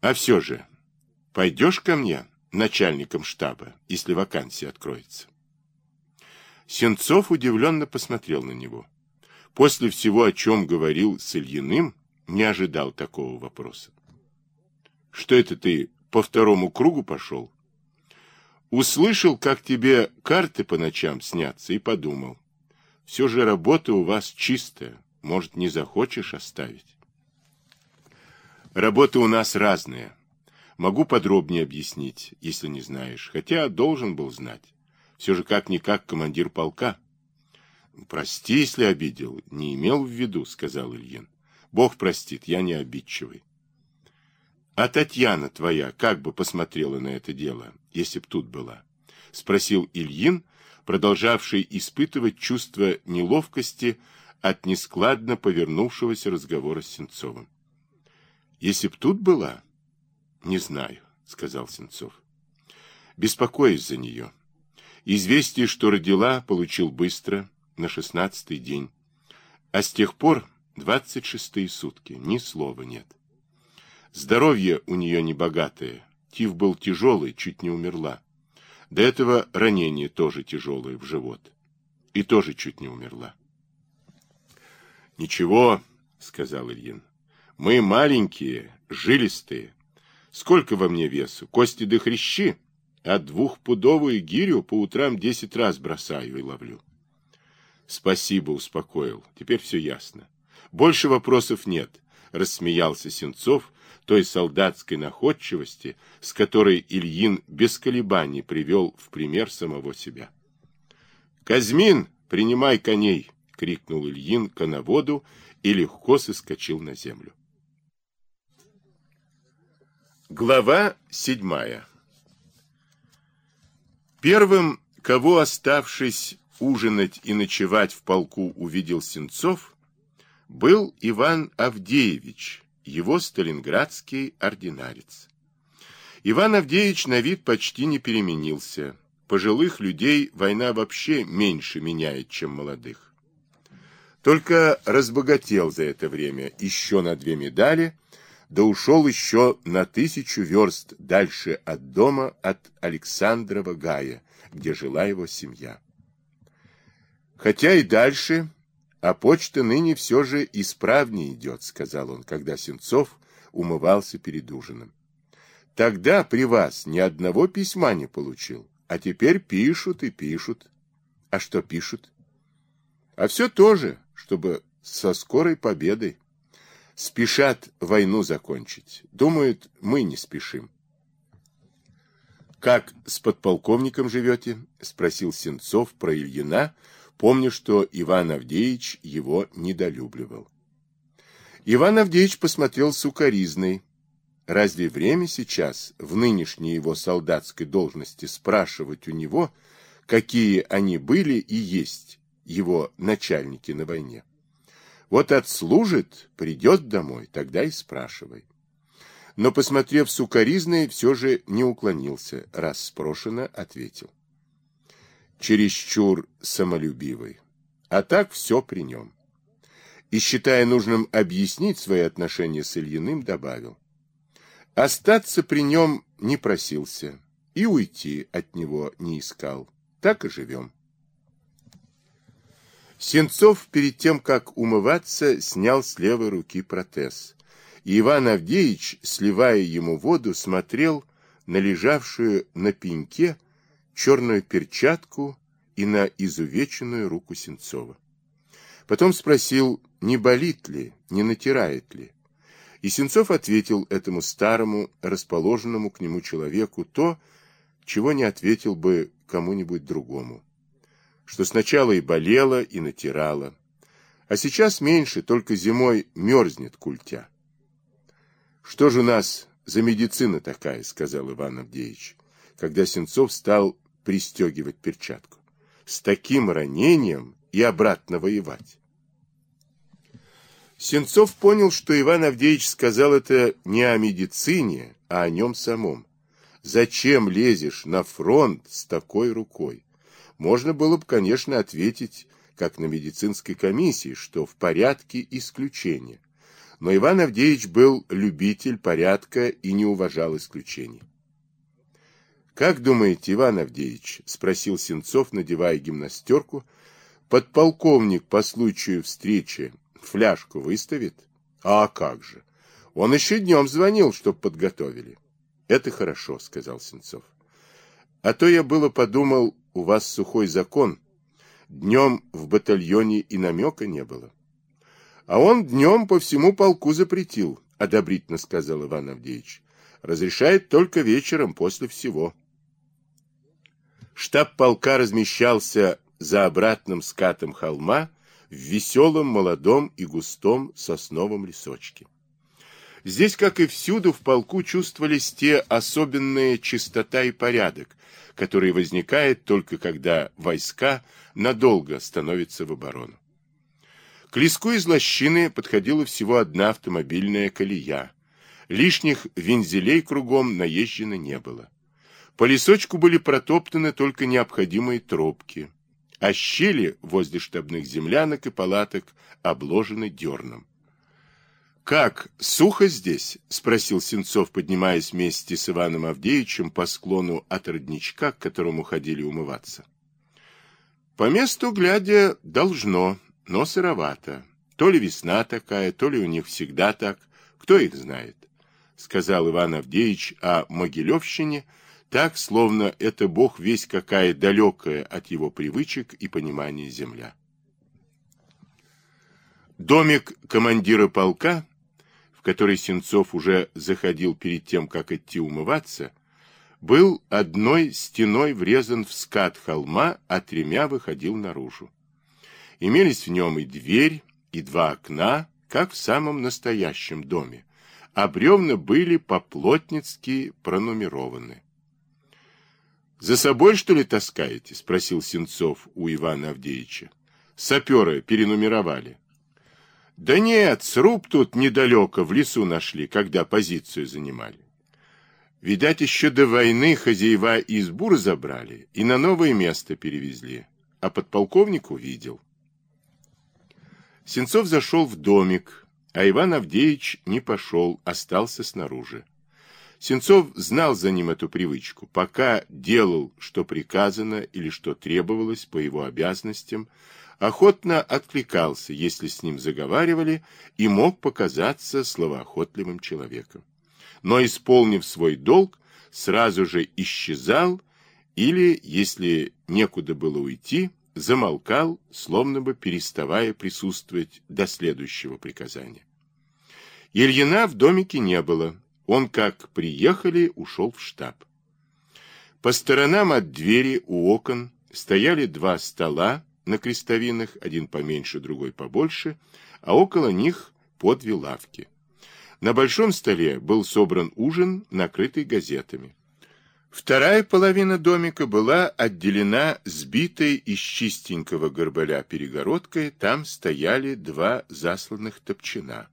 А все же, пойдешь ко мне начальником штаба, если вакансия откроется? Сенцов удивленно посмотрел на него. После всего, о чем говорил с Ильиным, не ожидал такого вопроса. Что это ты по второму кругу пошел? Услышал, как тебе карты по ночам снятся, и подумал. Все же работа у вас чистая, может, не захочешь оставить? Работа у нас разная. Могу подробнее объяснить, если не знаешь, хотя должен был знать. Все же как-никак командир полка. Прости, если обидел, не имел в виду, сказал Ильин. Бог простит, я не обидчивый. А Татьяна твоя как бы посмотрела на это дело, если б тут была? Спросил Ильин, продолжавший испытывать чувство неловкости от нескладно повернувшегося разговора с Сенцовым. Если б тут была? Не знаю, сказал Сенцов. Беспокоюсь за нее. Известие, что родила, получил быстро, на шестнадцатый день. А с тех пор Двадцать шестые сутки, ни слова нет. Здоровье у нее небогатое, тиф был тяжелый, чуть не умерла. До этого ранение тоже тяжелое в живот. И тоже чуть не умерла. «Ничего», — сказал Ильин, — «мы маленькие, жилистые. Сколько во мне весу? Кости до хрящи, а двухпудовую гирю по утрам десять раз бросаю и ловлю». «Спасибо», — успокоил, — «теперь все ясно». Больше вопросов нет, рассмеялся Сенцов той солдатской находчивости, с которой Ильин без колебаний привел в пример самого себя. «Казьмин, принимай коней!» — крикнул Ильин коноводу и легко соскочил на землю. Глава седьмая Первым, кого, оставшись ужинать и ночевать в полку, увидел Сенцов, был Иван Авдеевич, его сталинградский ординарец. Иван Авдеевич на вид почти не переменился. Пожилых людей война вообще меньше меняет, чем молодых. Только разбогател за это время еще на две медали, да ушел еще на тысячу верст дальше от дома от Александрова Гая, где жила его семья. Хотя и дальше а почта ныне все же исправнее идет, сказал он, когда Сенцов умывался перед ужином. Тогда при вас ни одного письма не получил, а теперь пишут и пишут. А что пишут? А все то же, чтобы со скорой победой. Спешат войну закончить. Думают, мы не спешим. «Как с подполковником живете?» — спросил Сенцов про Ильина, помня, что Иван Авдеевич его недолюбливал. Иван Авдеевич посмотрел сукоризной. Разве время сейчас, в нынешней его солдатской должности, спрашивать у него, какие они были и есть его начальники на войне? Вот отслужит, придет домой, тогда и спрашивай. Но, посмотрев сукоризной, все же не уклонился, раз спрошено, ответил чересчур самолюбивый. А так все при нем. И, считая нужным объяснить свои отношения с Ильиным, добавил. Остаться при нем не просился и уйти от него не искал. Так и живем. Сенцов перед тем, как умываться, снял с левой руки протез. И Иван Авдеевич, сливая ему воду, смотрел на лежавшую на пеньке черную перчатку и на изувеченную руку Сенцова. Потом спросил, не болит ли, не натирает ли. И Сенцов ответил этому старому, расположенному к нему человеку то, чего не ответил бы кому-нибудь другому. Что сначала и болело, и натирало, а сейчас меньше, только зимой мерзнет культя. «Что же у нас за медицина такая?» — сказал Иван Авдеевич, когда Сенцов стал пристегивать перчатку. С таким ранением и обратно воевать. Сенцов понял, что Иван Авдеевич сказал это не о медицине, а о нем самом. Зачем лезешь на фронт с такой рукой? Можно было бы, конечно, ответить, как на медицинской комиссии, что в порядке исключения. но Иван Авдеевич был любитель порядка и не уважал исключений. «Как думаете, Иван Авдеевич?» — спросил Сенцов, надевая гимнастерку. «Подполковник по случаю встречи фляжку выставит?» «А как же! Он еще днем звонил, чтоб подготовили». «Это хорошо», — сказал Сенцов. «А то я было подумал, у вас сухой закон. Днем в батальоне и намека не было». «А он днем по всему полку запретил», — одобрительно сказал Иван Авдеевич. «Разрешает только вечером после всего». Штаб полка размещался за обратным скатом холма в веселом, молодом и густом сосновом лесочке. Здесь, как и всюду, в полку чувствовались те особенные чистота и порядок, которые возникают только когда войска надолго становятся в оборону. К леску из лощины подходила всего одна автомобильная колея. Лишних вензелей кругом наезжено не было. По лесочку были протоптаны только необходимые тропки, а щели возле штабных землянок и палаток обложены дерном. «Как, сухо здесь?» — спросил Сенцов, поднимаясь вместе с Иваном Авдеевичем по склону от родничка, к которому ходили умываться. «По месту, глядя, должно, но сыровато. То ли весна такая, то ли у них всегда так, кто их знает», — сказал Иван Авдеевич о Могилевщине — так, словно это Бог весь какая далекая от его привычек и понимания земля. Домик командира полка, в который Сенцов уже заходил перед тем, как идти умываться, был одной стеной врезан в скат холма, а тремя выходил наружу. Имелись в нем и дверь, и два окна, как в самом настоящем доме, а бревна были поплотницки пронумерованы. За собой, что ли, таскаете? Спросил Сенцов у Ивана Авдеевича. Саперы перенумеровали. Да нет, сруб тут недалеко, в лесу нашли, когда позицию занимали. Видать, еще до войны хозяева избу разобрали и на новое место перевезли, а подполковник увидел. Сенцов зашел в домик, а Иван Авдеевич не пошел, остался снаружи. Сенцов знал за ним эту привычку. Пока делал, что приказано или что требовалось по его обязанностям, охотно откликался, если с ним заговаривали, и мог показаться словоохотливым человеком. Но, исполнив свой долг, сразу же исчезал или, если некуда было уйти, замолкал, словно бы переставая присутствовать до следующего приказания. Ильина в домике не было, он, как приехали, ушел в штаб. По сторонам от двери у окон стояли два стола на крестовинах, один поменьше, другой побольше, а около них по две лавки. На большом столе был собран ужин, накрытый газетами. Вторая половина домика была отделена сбитой из чистенького горбаля перегородкой, там стояли два засланных топчина.